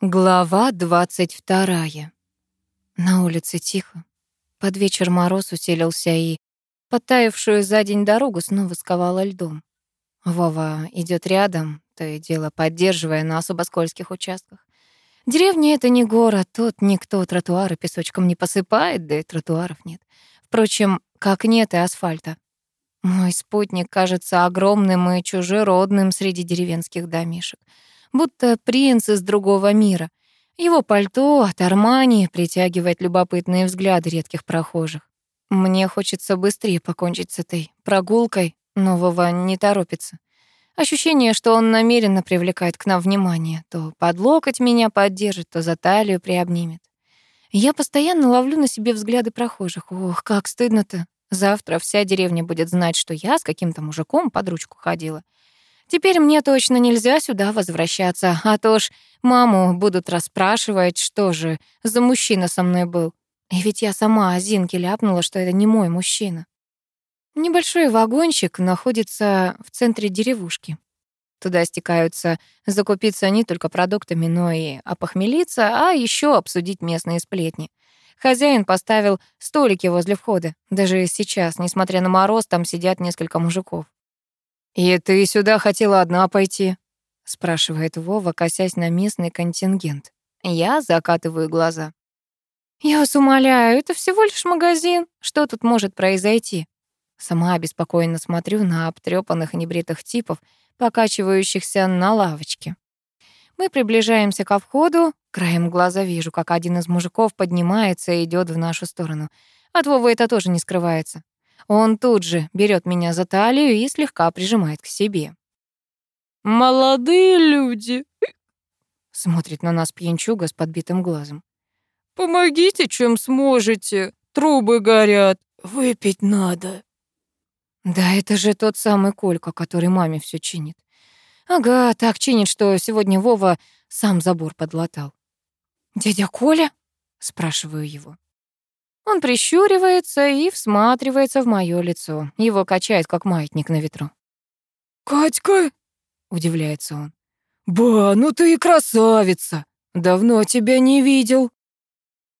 Глава двадцать вторая. На улице тихо. Под вечер мороз усилился и подтаявшую за день дорогу снова сковала льдом. Вова идет рядом, то и дело поддерживая на особо скользких участках. Деревня — это не город, тут никто тротуары песочком не посыпает, да и тротуаров нет. Впрочем, как нет и асфальта. Мой спутник кажется огромным и чужеродным среди деревенских домишек — будто принц из другого мира. Его пальто от Армани притягивает любопытные взгляды редких прохожих. Мне хочется быстрее покончить с этой прогулкой, но Вова не торопится. Ощущение, что он намеренно привлекает к нам внимание, то под локоть меня поддержит, то за талию приобнимет. Я постоянно ловлю на себе взгляды прохожих. Ох, как стыдно-то. Завтра вся деревня будет знать, что я с каким-то мужиком под ручку ходила. Теперь мне точно нельзя сюда возвращаться, а то ж маму будут расспрашивать, что же за мужчина со мной был. И ведь я сама Азинке ляпнула, что это не мой мужчина. Небольшой вагончик находится в центре деревушки. Туда стекаются закупиться не только продуктами, но и опохмелиться, а еще обсудить местные сплетни. Хозяин поставил столики возле входа. Даже сейчас, несмотря на мороз, там сидят несколько мужиков. «И ты сюда хотела одна пойти?» — спрашивает Вова, косясь на местный контингент. Я закатываю глаза. «Я вас умоляю, это всего лишь магазин. Что тут может произойти?» Сама обеспокоенно смотрю на обтрёпанных небритых типов, покачивающихся на лавочке. Мы приближаемся ко входу. Краем глаза вижу, как один из мужиков поднимается и идёт в нашу сторону. От Вовы это тоже не скрывается. Он тут же берет меня за талию и слегка прижимает к себе. «Молодые люди!» — смотрит на нас пьянчуга с подбитым глазом. «Помогите, чем сможете. Трубы горят. Выпить надо». Да, это же тот самый Колька, который маме все чинит. Ага, так чинит, что сегодня Вова сам забор подлатал. «Дядя Коля?» — спрашиваю его. Он прищуривается и всматривается в моё лицо. Его качает, как маятник на ветру. «Катька?» — удивляется он. «Ба, ну ты и красавица! Давно тебя не видел!»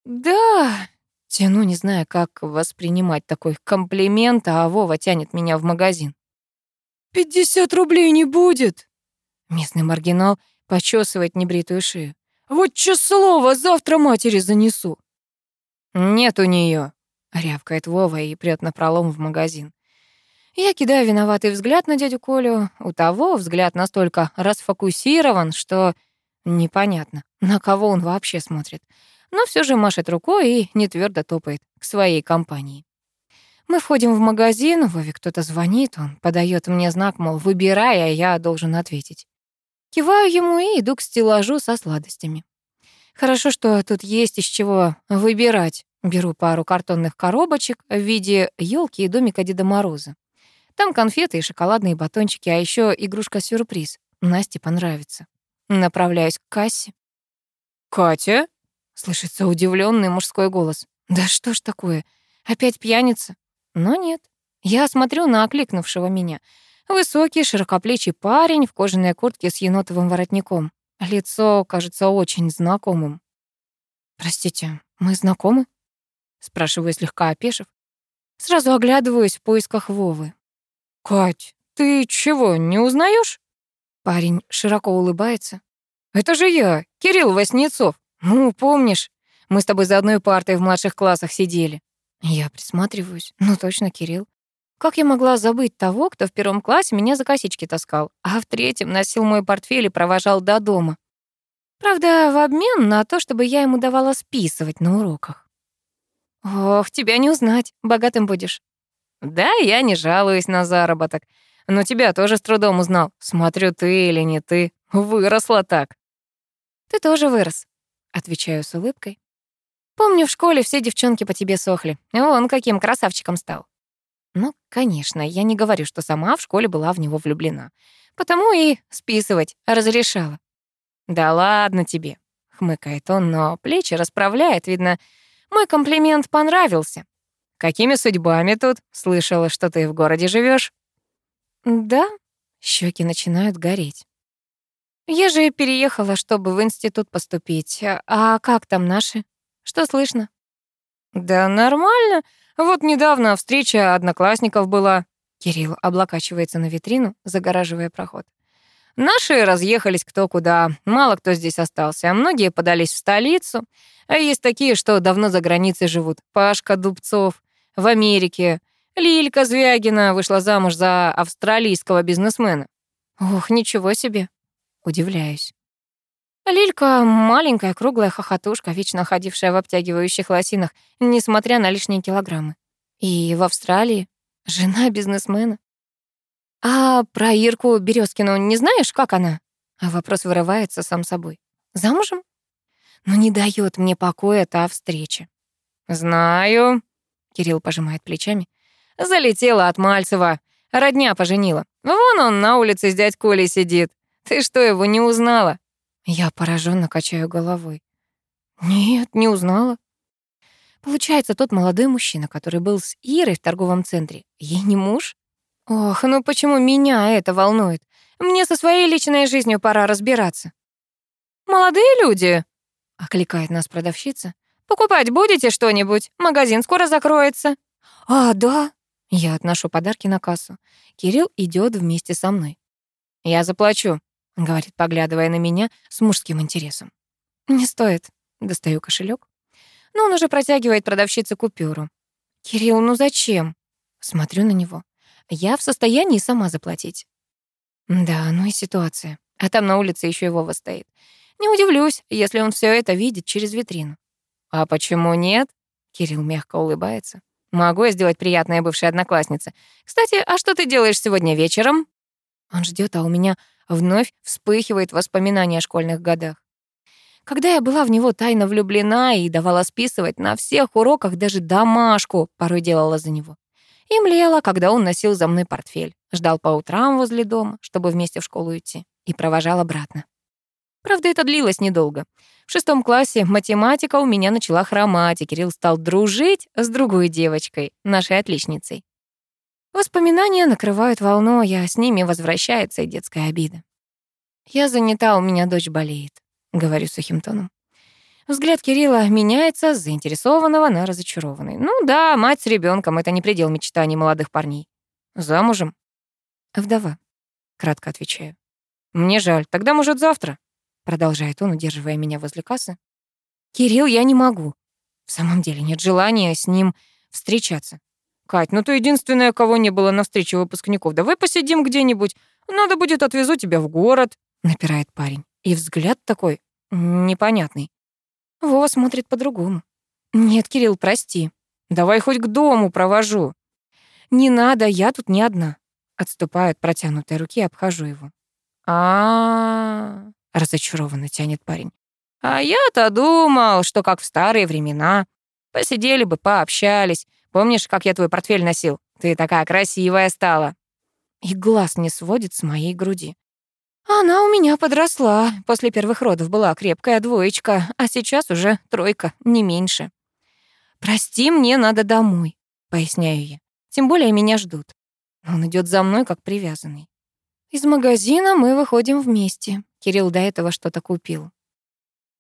«Да...» Тяну, не зная, как воспринимать такой комплимент, а Вова тянет меня в магазин. «Пятьдесят рублей не будет!» Местный маргинал почесывает небритую шею. «Вот числово, завтра матери занесу!» «Нет у нее, рявкает Вова и прёт напролом в магазин. Я кидаю виноватый взгляд на дядю Колю. У того взгляд настолько расфокусирован, что непонятно, на кого он вообще смотрит. Но все же машет рукой и не твердо топает к своей компании. Мы входим в магазин, Вове кто-то звонит, он подает мне знак, мол, выбирай, а я должен ответить. Киваю ему и иду к стеллажу со сладостями. Хорошо, что тут есть из чего выбирать. Беру пару картонных коробочек в виде елки и домика Деда Мороза. Там конфеты и шоколадные батончики, а еще игрушка-сюрприз. Насте понравится. Направляюсь к кассе. «Катя?» — слышится удивленный мужской голос. «Да что ж такое? Опять пьяница?» Но нет. Я смотрю на окликнувшего меня. Высокий, широкоплечий парень в кожаной куртке с енотовым воротником. Лицо кажется очень знакомым. «Простите, мы знакомы?» Спрашиваю, слегка опешив. Сразу оглядываюсь в поисках Вовы. «Кать, ты чего, не узнаешь? Парень широко улыбается. «Это же я, Кирилл Васнецов. Ну, помнишь, мы с тобой за одной партой в младших классах сидели». Я присматриваюсь. Ну, точно, Кирилл. Как я могла забыть того, кто в первом классе меня за косички таскал, а в третьем носил мой портфель и провожал до дома? Правда, в обмен на то, чтобы я ему давала списывать на уроках. Ох, тебя не узнать, богатым будешь. Да, я не жалуюсь на заработок, но тебя тоже с трудом узнал. Смотрю, ты или не ты, выросла так. Ты тоже вырос, отвечаю с улыбкой. Помню, в школе все девчонки по тебе сохли. Он каким красавчиком стал. Ну, конечно, я не говорю, что сама в школе была в него влюблена. Потому и списывать разрешала. «Да ладно тебе», — хмыкает он, но плечи расправляет, видно, мой комплимент понравился. «Какими судьбами тут? Слышала, что ты в городе живешь? «Да», — щеки начинают гореть. Я же переехала, чтобы в институт поступить. А как там наши? Что слышно? Да нормально. Вот недавно встреча одноклассников была. Кирилл облокачивается на витрину, загораживая проход. Наши разъехались кто куда, мало кто здесь остался, а многие подались в столицу. А есть такие, что давно за границей живут. Пашка Дубцов в Америке. Лилька Звягина вышла замуж за австралийского бизнесмена. Ох, ничего себе. Удивляюсь. Лилька — маленькая, круглая хохотушка, вечно ходившая в обтягивающих лосинах, несмотря на лишние килограммы. И в Австралии жена бизнесмена. А про Ирку Березкину не знаешь, как она? А вопрос вырывается сам собой. Замужем? Но не дает мне покоя та встреча. Знаю, Кирилл пожимает плечами. Залетела от Мальцева. Родня поженила. Вон он на улице с дядь Колей сидит. Ты что, его не узнала? Я пораженно качаю головой. Нет, не узнала. Получается, тот молодой мужчина, который был с Ирой в торговом центре, ей не муж? Ох, ну почему меня это волнует? Мне со своей личной жизнью пора разбираться. «Молодые люди», — окликает нас продавщица. «Покупать будете что-нибудь? Магазин скоро закроется». «А, да». Я отношу подарки на кассу. Кирилл идет вместе со мной. «Я заплачу», — говорит, поглядывая на меня с мужским интересом. «Не стоит». Достаю кошелек. Но он уже протягивает продавщице купюру. «Кирилл, ну зачем?» Смотрю на него. Я в состоянии сама заплатить. Да, ну и ситуация. А там на улице еще и Вова стоит. Не удивлюсь, если он все это видит через витрину. А почему нет? Кирилл мягко улыбается. Могу я сделать приятное бывшей однокласснице. Кстати, а что ты делаешь сегодня вечером? Он ждет, а у меня вновь вспыхивает воспоминания о школьных годах. Когда я была в него тайно влюблена и давала списывать на всех уроках даже домашку, порой делала за него и млела, когда он носил за мной портфель, ждал по утрам возле дома, чтобы вместе в школу идти, и провожал обратно. Правда, это длилось недолго. В шестом классе математика у меня начала хромать, и Кирилл стал дружить с другой девочкой, нашей отличницей. Воспоминания накрывают волной, а с ними возвращается и детская обида. «Я занята, у меня дочь болеет», — говорю сухим тоном. Взгляд Кирилла меняется с заинтересованного на разочарованный. Ну да, мать с ребенком это не предел мечтаний молодых парней. Замужем? Вдова. Кратко отвечаю. Мне жаль. Тогда, может, завтра? Продолжает он, удерживая меня возле кассы. Кирилл, я не могу. В самом деле нет желания с ним встречаться. Кать, ну ты единственная, кого не было на встрече выпускников. Давай посидим где-нибудь. Надо будет, отвезу тебя в город. Напирает парень. И взгляд такой непонятный. Вова смотрит по-другому. «Нет, Кирилл, прости. Давай хоть к дому провожу». «Не надо, я тут не одна». Отступаю от протянутой руки и обхожу его. а, разочарованно тянет парень. «А я-то думал, что как в старые времена. Посидели бы, пообщались. Помнишь, как я твой портфель носил? Ты такая красивая стала». И глаз не сводит с моей груди. Она у меня подросла. После первых родов была крепкая двоечка, а сейчас уже тройка, не меньше. «Прости, мне надо домой», — поясняю я. «Тем более меня ждут». Он идет за мной, как привязанный. Из магазина мы выходим вместе. Кирилл до этого что-то купил.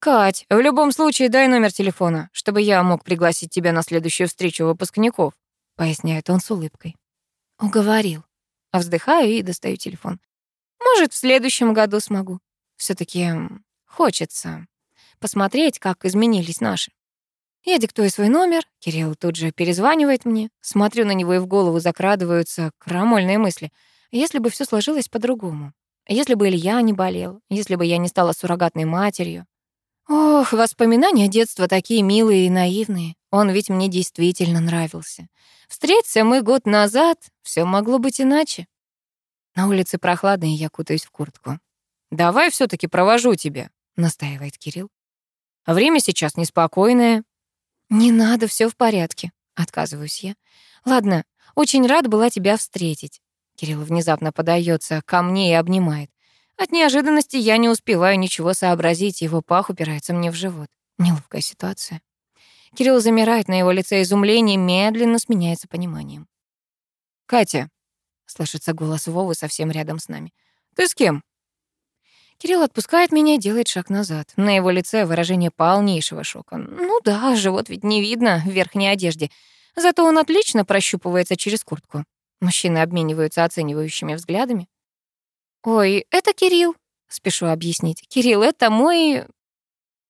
«Кать, в любом случае дай номер телефона, чтобы я мог пригласить тебя на следующую встречу выпускников», — поясняет он с улыбкой. Уговорил. А вздыхаю и достаю телефон. Может, в следующем году смогу. все таки хочется посмотреть, как изменились наши. Я диктую свой номер, Кирилл тут же перезванивает мне, смотрю на него и в голову закрадываются крамольные мысли. Если бы все сложилось по-другому. Если бы Илья не болел, если бы я не стала суррогатной матерью. Ох, воспоминания детства такие милые и наивные. Он ведь мне действительно нравился. Встреться мы год назад, все могло быть иначе. На улице прохладно, и я кутаюсь в куртку. «Давай все таки провожу тебя», — настаивает Кирилл. «Время сейчас неспокойное». «Не надо, все в порядке», — отказываюсь я. «Ладно, очень рад была тебя встретить». Кирилл внезапно подается ко мне и обнимает. От неожиданности я не успеваю ничего сообразить, его пах упирается мне в живот. Неловкая ситуация. Кирилл замирает, на его лице изумление медленно сменяется пониманием. «Катя, Слышится голос Вовы совсем рядом с нами. «Ты с кем?» Кирилл отпускает меня и делает шаг назад. На его лице выражение полнейшего шока. Ну да, живот ведь не видно в верхней одежде. Зато он отлично прощупывается через куртку. Мужчины обмениваются оценивающими взглядами. «Ой, это Кирилл», — спешу объяснить. «Кирилл, это мой...»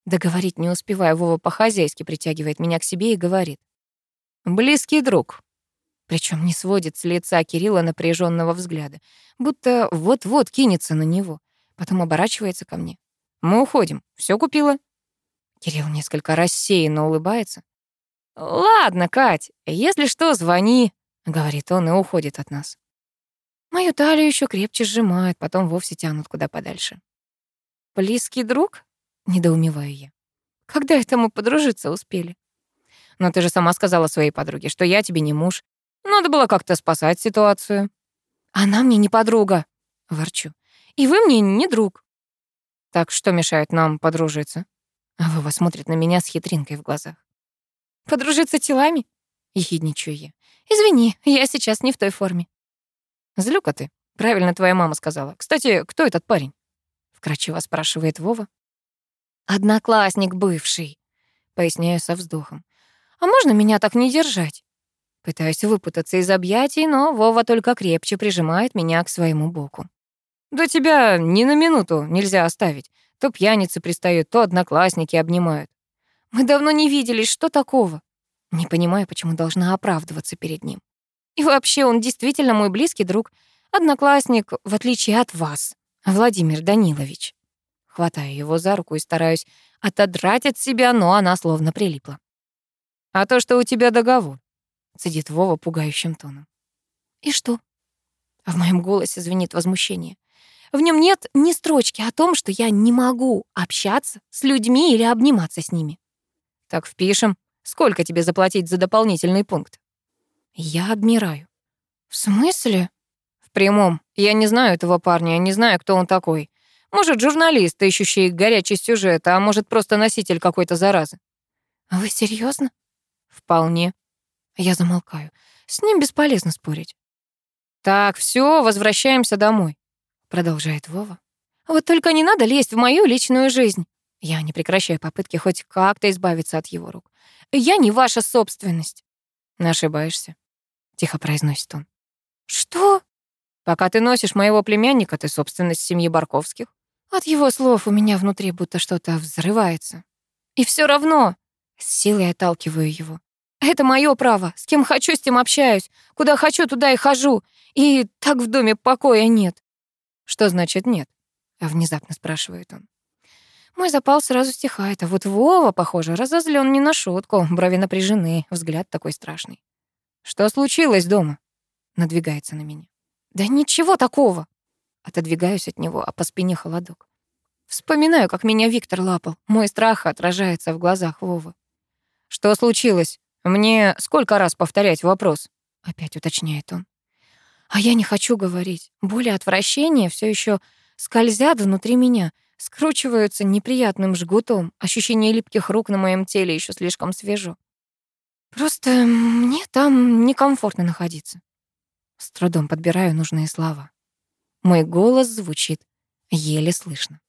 Договорить не успеваю, Вова по-хозяйски притягивает меня к себе и говорит. «Близкий друг». Причем не сводит с лица Кирилла напряженного взгляда, будто вот-вот кинется на него. Потом оборачивается ко мне. «Мы уходим. Все купила?» Кирилл несколько рассеянно улыбается. «Ладно, Кать, если что, звони», — говорит он и уходит от нас. Мою талию еще крепче сжимают, потом вовсе тянут куда подальше. «Близкий друг?» — недоумеваю я. «Когда это мы подружиться успели?» «Но ты же сама сказала своей подруге, что я тебе не муж. Надо было как-то спасать ситуацию». «Она мне не подруга», — ворчу. «И вы мне не друг». «Так что мешает нам подружиться?» А Вова смотрит на меня с хитринкой в глазах. «Подружиться телами?» — ехидничаю я. «Извини, я сейчас не в той форме». «Злюка ты. Правильно твоя мама сказала. Кстати, кто этот парень?» Вкратчиво спрашивает Вова. «Одноклассник бывший», — поясняю со вздохом. «А можно меня так не держать?» Пытаюсь выпутаться из объятий, но Вова только крепче прижимает меня к своему боку. «Да тебя ни на минуту нельзя оставить. То пьяницы пристают, то одноклассники обнимают. Мы давно не виделись, что такого?» Не понимаю, почему должна оправдываться перед ним. И вообще, он действительно мой близкий друг, одноклассник, в отличие от вас, Владимир Данилович. Хватаю его за руку и стараюсь отодрать от себя, но она словно прилипла. «А то, что у тебя договор», — цедит Вова пугающим тоном. «И что?» В моем голосе звенит возмущение. В нем нет ни строчки о том, что я не могу общаться с людьми или обниматься с ними. Так впишем. Сколько тебе заплатить за дополнительный пункт? Я обмираю. В смысле? В прямом. Я не знаю этого парня, я не знаю, кто он такой. Может, журналист, ищущий горячий сюжет, а может, просто носитель какой-то заразы. А вы серьезно? Вполне. Я замолкаю. С ним бесполезно спорить. Так, все, возвращаемся домой, продолжает Вова. Вот только не надо лезть в мою личную жизнь. Я не прекращаю попытки хоть как-то избавиться от его рук. Я не ваша собственность. Ошибаешься. Тихо произносит он. Что? Пока ты носишь моего племянника, ты собственность семьи Барковских. От его слов у меня внутри будто что-то взрывается. И все равно с силой отталкиваю его. Это мое право. С кем хочу, с тем общаюсь. Куда хочу, туда и хожу. И так в доме покоя нет. Что значит нет? Внезапно спрашивает он. Мой запал сразу стихает, а вот Вова, похоже, разозлен не на шутку, брови напряжены, взгляд такой страшный. «Что случилось дома?» Надвигается на меня. «Да ничего такого!» Отодвигаюсь от него, а по спине холодок. Вспоминаю, как меня Виктор лапал. Мой страх отражается в глазах Вовы. «Что случилось? Мне сколько раз повторять вопрос?» Опять уточняет он. А я не хочу говорить. Боли отвращения все еще скользят внутри меня, скручиваются неприятным жгутом. Ощущение липких рук на моем теле еще слишком свежо. Просто мне там некомфортно находиться. С трудом подбираю нужные слова. Мой голос звучит еле слышно.